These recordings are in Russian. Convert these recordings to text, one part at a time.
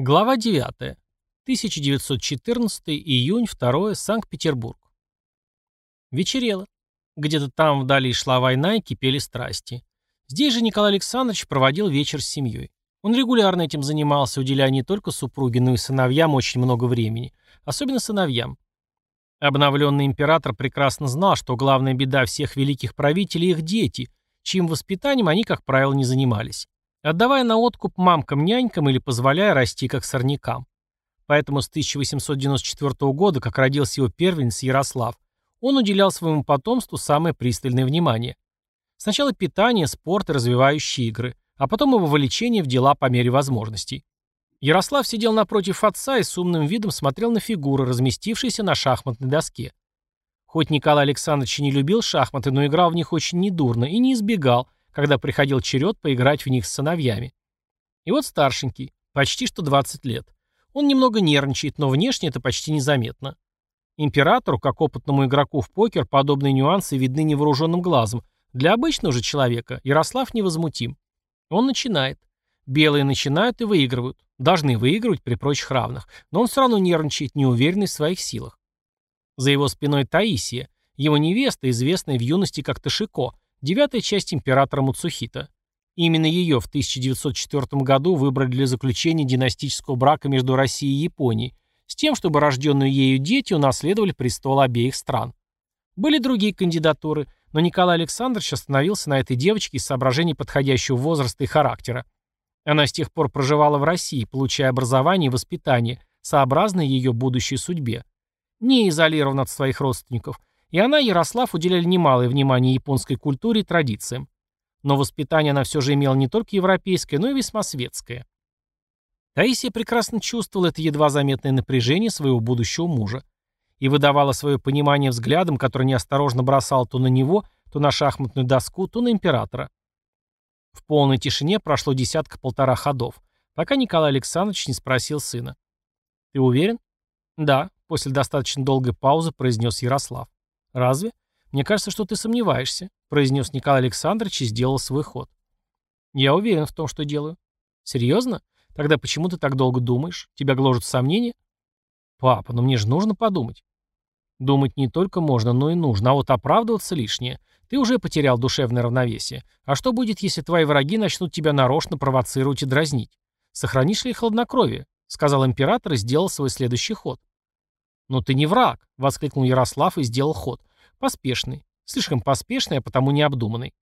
Глава 9. 1914 июнь 2 Санкт-Петербург. Вечерело. Где-то там вдали шла война и кипели страсти. Здесь же Николай Александрович проводил вечер с семьей. Он регулярно этим занимался, уделяя не только супруге, но и сыновьям очень много времени. Особенно сыновьям. Обновленный император прекрасно знал, что главная беда всех великих правителей – их дети, чьим воспитанием они, как правило, не занимались отдавая на откуп мамкам-нянькам или позволяя расти как сорнякам. Поэтому с 1894 года, как родился его первенец Ярослав, он уделял своему потомству самое пристальное внимание. Сначала питание, спорт и развивающие игры, а потом его вовлечение в дела по мере возможностей. Ярослав сидел напротив отца и с умным видом смотрел на фигуры, разместившиеся на шахматной доске. Хоть Николай Александрович не любил шахматы, но играл в них очень недурно и не избегал, когда приходил черед поиграть в них с сыновьями. И вот старшенький, почти что 20 лет. Он немного нервничает, но внешне это почти незаметно. Императору, как опытному игроку в покер, подобные нюансы видны невооруженным глазом. Для обычного же человека Ярослав невозмутим. Он начинает. Белые начинают и выигрывают. Должны выигрывать при прочих равных. Но он все равно нервничает, неуверенный в своих силах. За его спиной Таисия, его невеста, известная в юности как Ташико, Девятая часть императора Муцухита. Именно ее в 1904 году выбрали для заключения династического брака между Россией и Японией, с тем, чтобы рожденные ею дети унаследовали престол обеих стран. Были другие кандидатуры, но Николай Александрович остановился на этой девочке из соображений подходящего возраста и характера. Она с тех пор проживала в России, получая образование и воспитание, сообразное ее будущей судьбе. Не изолирована от своих родственников, и она, Ярослав, уделяли немалое внимание японской культуре и традициям. Но воспитание она все же имела не только европейское, но и весьма светское. Таисия прекрасно чувствовала это едва заметное напряжение своего будущего мужа и выдавала свое понимание взглядом, который неосторожно бросал то на него, то на шахматную доску, то на императора. В полной тишине прошло десятка-полтора ходов, пока Николай Александрович не спросил сына. «Ты уверен?» «Да», — после достаточно долгой паузы произнес Ярослав. «Разве? Мне кажется, что ты сомневаешься», — произнес Николай Александрович и сделал свой ход. «Я уверен в том, что делаю». «Серьезно? Тогда почему ты так долго думаешь? Тебя гложут сомнения?» «Папа, но мне же нужно подумать». «Думать не только можно, но и нужно, а вот оправдываться лишнее. Ты уже потерял душевное равновесие. А что будет, если твои враги начнут тебя нарочно провоцировать и дразнить? Сохранишь ли хладнокровие?» — сказал император и сделал свой следующий ход. «Но ты не враг!» — воскликнул Ярослав и сделал ход. Поспешный. Слишком поспешный, а потому необдуманный.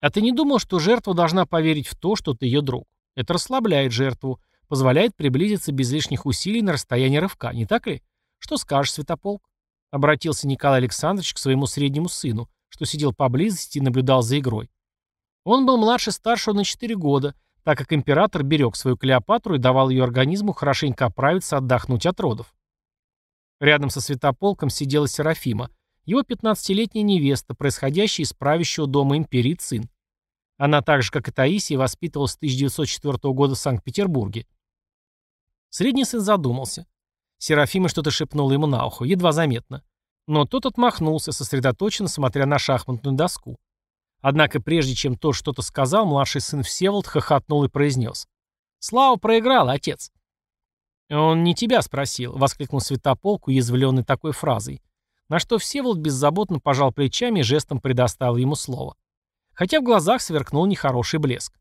А ты не думал, что жертва должна поверить в то, что ты ее друг? Это расслабляет жертву, позволяет приблизиться без лишних усилий на расстояние рывка, не так ли? Что скажешь, Святополк? Обратился Николай Александрович к своему среднему сыну, что сидел поблизости и наблюдал за игрой. Он был младше старшего на 4 года, так как император берег свою Клеопатру и давал ее организму хорошенько оправиться, отдохнуть от родов. Рядом со Святополком сидела Серафима, его 15-летняя невеста, происходящая из правящего дома империи Цин. Она так же, как и Таисия, воспитывалась с 1904 года в Санкт-Петербурге. Средний сын задумался. Серафима что-то шепнула ему на ухо, едва заметно. Но тот отмахнулся, сосредоточенно смотря на шахматную доску. Однако прежде чем тот что-то сказал, младший сын Всеволод хохотнул и произнес. «Слава проиграл, отец!» «Он не тебя спросил», — воскликнул Святополк, уязвленный такой фразой на что Всеволод беззаботно пожал плечами и жестом предоставил ему слово. Хотя в глазах сверкнул нехороший блеск.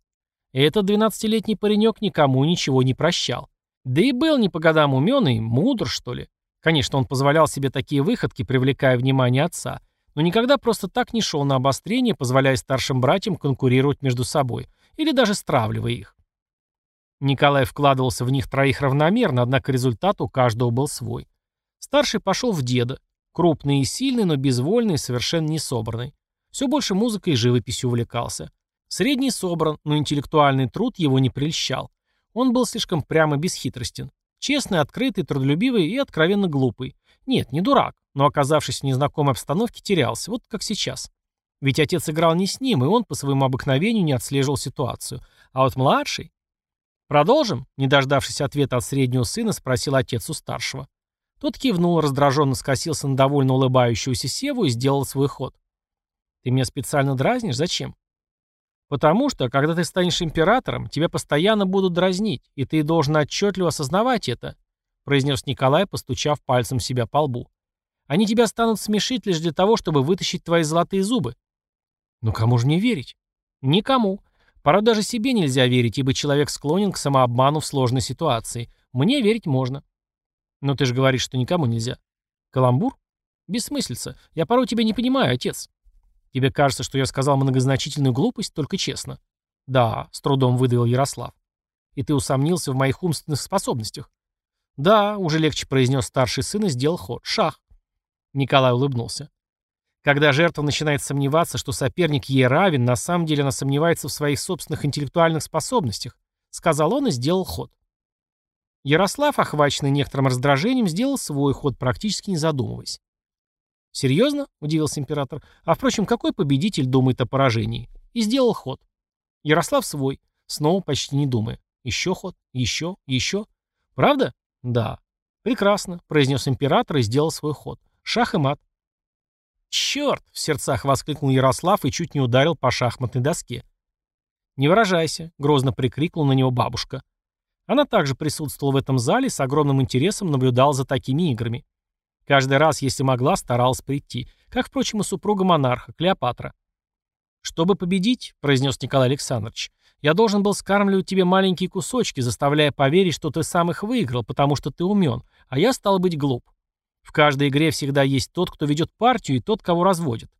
Этот двенадцатилетний паренек никому ничего не прощал. Да и был не по годам умен и мудр, что ли. Конечно, он позволял себе такие выходки, привлекая внимание отца, но никогда просто так не шел на обострение, позволяя старшим братьям конкурировать между собой, или даже стравливая их. Николай вкладывался в них троих равномерно, однако результат у каждого был свой. Старший пошел в деда, Крупный и сильный, но безвольный совершенно не собранный. Все больше музыкой и живописью увлекался. Средний собран, но интеллектуальный труд его не прельщал. Он был слишком прямо бесхитростен. Честный, открытый, трудолюбивый и откровенно глупый. Нет, не дурак, но оказавшись в незнакомой обстановке, терялся, вот как сейчас. Ведь отец играл не с ним, и он по своему обыкновению не отслеживал ситуацию. А вот младший... «Продолжим?» — не дождавшись ответа от среднего сына, спросил отец у старшего. Тот кивнул, раздраженно скосился на довольно улыбающуюся Севу и сделал свой ход. «Ты меня специально дразнишь? Зачем?» Потому что, когда ты станешь императором, тебя постоянно будут дразнить, и ты должен отчетливо осознавать это», произнес Николай, постучав пальцем себя по лбу. «Они тебя станут смешить лишь для того, чтобы вытащить твои золотые зубы». «Ну кому же мне верить?» «Никому. Порой даже себе нельзя верить, ибо человек склонен к самообману в сложной ситуации. Мне верить можно». «Но ты же говоришь, что никому нельзя». «Каламбур?» «Бессмыслица. Я порой тебя не понимаю, отец». Тебе кажется, что я сказал многозначительную глупость, только честно. Да, с трудом выдавил Ярослав. И ты усомнился в моих умственных способностях. Да, уже легче произнес старший сын и сделал ход. Шах. Николай улыбнулся. Когда жертва начинает сомневаться, что соперник ей равен, на самом деле она сомневается в своих собственных интеллектуальных способностях, сказал он и сделал ход. Ярослав, охваченный некоторым раздражением, сделал свой ход, практически не задумываясь. «Серьезно?» – удивился император. «А впрочем, какой победитель думает о поражении?» И сделал ход. Ярослав свой, снова почти не думая. Еще ход, еще, еще. Правда? Да. Прекрасно, произнес император и сделал свой ход. Шах и мат. «Черт!» — в сердцах воскликнул Ярослав и чуть не ударил по шахматной доске. «Не выражайся», — грозно прикрикнул на него бабушка. Она также присутствовала в этом зале и с огромным интересом наблюдала за такими играми. Каждый раз, если могла, старалась прийти. Как, впрочем, и супруга монарха, Клеопатра. «Чтобы победить», — произнес Николай Александрович, «я должен был скармливать тебе маленькие кусочки, заставляя поверить, что ты сам их выиграл, потому что ты умен, а я стал быть глуп. В каждой игре всегда есть тот, кто ведет партию, и тот, кого разводит.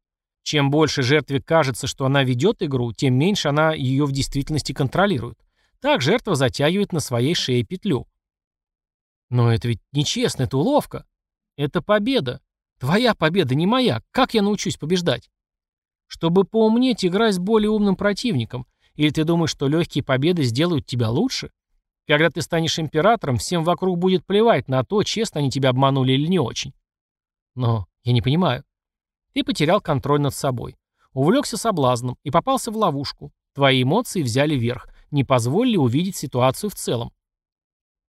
Чем больше жертве кажется, что она ведет игру, тем меньше она ее в действительности контролирует. Так жертва затягивает на своей шее петлю. Но это ведь нечестно, это уловка. Это победа. Твоя победа, не моя. Как я научусь побеждать? Чтобы поумнеть, играй с более умным противником. Или ты думаешь, что легкие победы сделают тебя лучше? Когда ты станешь императором, всем вокруг будет плевать на то, честно они тебя обманули или не очень. Но я не понимаю. Ты потерял контроль над собой. Увлекся соблазном и попался в ловушку. Твои эмоции взяли верх, не позволили увидеть ситуацию в целом.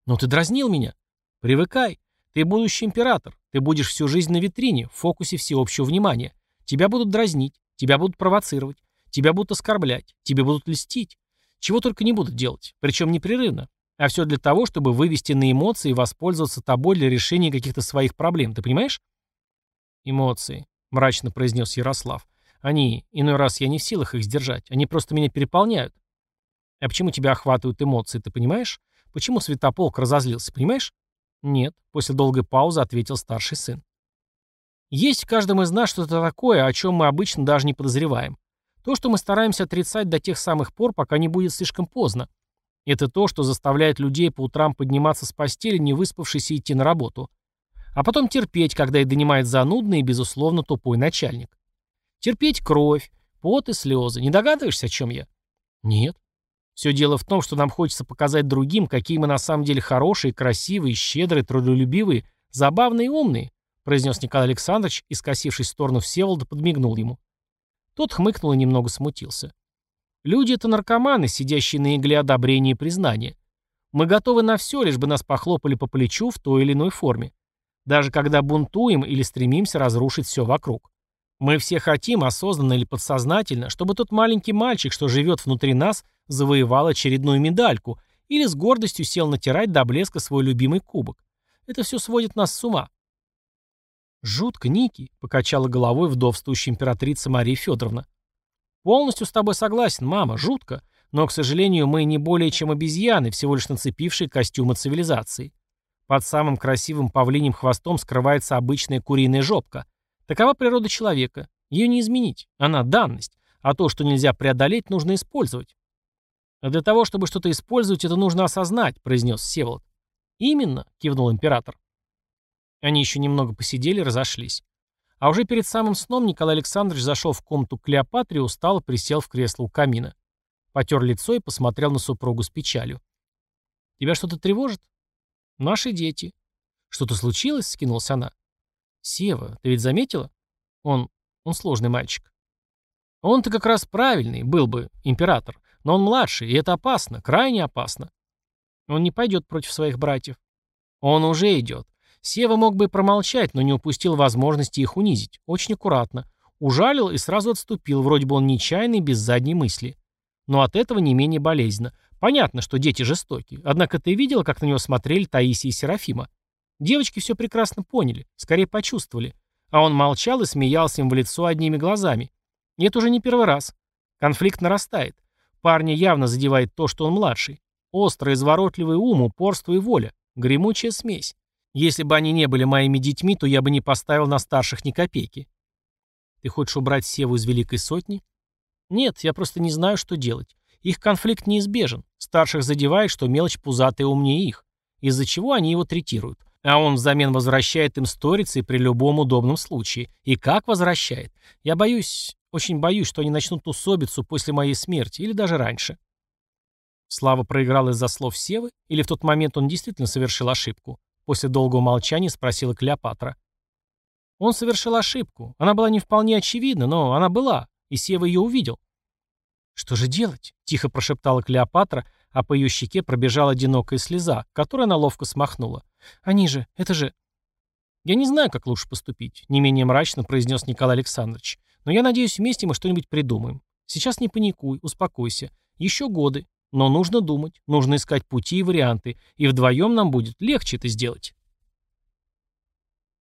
Но ты дразнил меня. Привыкай. Ты будущий император. Ты будешь всю жизнь на витрине, в фокусе всеобщего внимания. Тебя будут дразнить, тебя будут провоцировать, тебя будут оскорблять, тебе будут льстить. Чего только не будут делать, причем непрерывно. А все для того, чтобы вывести на эмоции и воспользоваться тобой для решения каких-то своих проблем. Ты понимаешь? Эмоции, мрачно произнес Ярослав. Они, иной раз я не в силах их сдержать, они просто меня переполняют. А почему тебя охватывают эмоции, ты понимаешь? Почему Святополк разозлился, понимаешь? «Нет», — после долгой паузы ответил старший сын. «Есть в каждом из нас что-то такое, о чем мы обычно даже не подозреваем. То, что мы стараемся отрицать до тех самых пор, пока не будет слишком поздно. Это то, что заставляет людей по утрам подниматься с постели, не выспавшись и идти на работу. А потом терпеть, когда их донимает занудный и, безусловно, тупой начальник. Терпеть кровь, пот и слезы. Не догадываешься, о чем я? Нет. Все дело в том, что нам хочется показать другим, какие мы на самом деле хорошие, красивые, щедрые, трудолюбивые, забавные и умные, произнес Николай Александрович и, скосившись в сторону Всеволода, подмигнул ему. Тот хмыкнул и немного смутился. Люди — это наркоманы, сидящие на игле одобрения и признания. Мы готовы на все, лишь бы нас похлопали по плечу в той или иной форме. Даже когда бунтуем или стремимся разрушить все вокруг. Мы все хотим, осознанно или подсознательно, чтобы тот маленький мальчик, что живет внутри нас, завоевал очередную медальку или с гордостью сел натирать до блеска свой любимый кубок. Это все сводит нас с ума. «Жутко, Ники», — покачала головой вдовствующая императрица Мария Федоровна. «Полностью с тобой согласен, мама, жутко. Но, к сожалению, мы не более чем обезьяны, всего лишь нацепившие костюмы цивилизации. Под самым красивым павлиним хвостом скрывается обычная куриная жопка. Такова природа человека. Ее не изменить. Она данность. А то, что нельзя преодолеть, нужно использовать. А для того, чтобы что-то использовать, это нужно осознать, произнес Севолод. Именно, кивнул император. Они еще немного посидели, разошлись. А уже перед самым сном Николай Александрович зашел в комнату Клеопатры и присел в кресло у камина. Потер лицо и посмотрел на супругу с печалью. «Тебя что-то тревожит?» «Наши дети». «Что-то случилось?» — скинулась она. «Сева, ты ведь заметила? Он... он сложный мальчик». «Он-то как раз правильный, был бы, император. Но он младший, и это опасно, крайне опасно. Он не пойдет против своих братьев. Он уже идет. Сева мог бы промолчать, но не упустил возможности их унизить. Очень аккуратно. Ужалил и сразу отступил, вроде бы он нечаянный, без задней мысли. но от этого не менее болезненно. Понятно, что дети жестоки, однако ты видела, как на него смотрели Таисия и Серафима? Девочки все прекрасно поняли, скорее почувствовали. А он молчал и смеялся им в лицо одними глазами. И это уже не первый раз. Конфликт нарастает. Парня явно задевает то, что он младший. Острый, изворотливый ум, упорство и воля. Гремучая смесь. Если бы они не были моими детьми, то я бы не поставил на старших ни копейки. Ты хочешь убрать Севу из Великой Сотни? Нет, я просто не знаю, что делать. Их конфликт неизбежен. Старших задевает, что мелочь пузатая умнее их. Из-за чего они его третируют. А он взамен возвращает им сторицы при любом удобном случае. И как возвращает? Я боюсь, очень боюсь, что они начнут усобицу после моей смерти или даже раньше. Слава проиграл из-за слов Севы, или в тот момент он действительно совершил ошибку? После долгого молчания спросила Клеопатра. Он совершил ошибку. Она была не вполне очевидна, но она была, и Сева ее увидел. «Что же делать?» — тихо прошептала Клеопатра, а по ее щеке пробежала одинокая слеза, которую она ловко смахнула. «Они же, это же...» «Я не знаю, как лучше поступить», — не менее мрачно произнес Николай Александрович. Но я надеюсь, вместе мы что-нибудь придумаем. Сейчас не паникуй, успокойся. Еще годы. Но нужно думать, нужно искать пути и варианты, и вдвоем нам будет легче это сделать.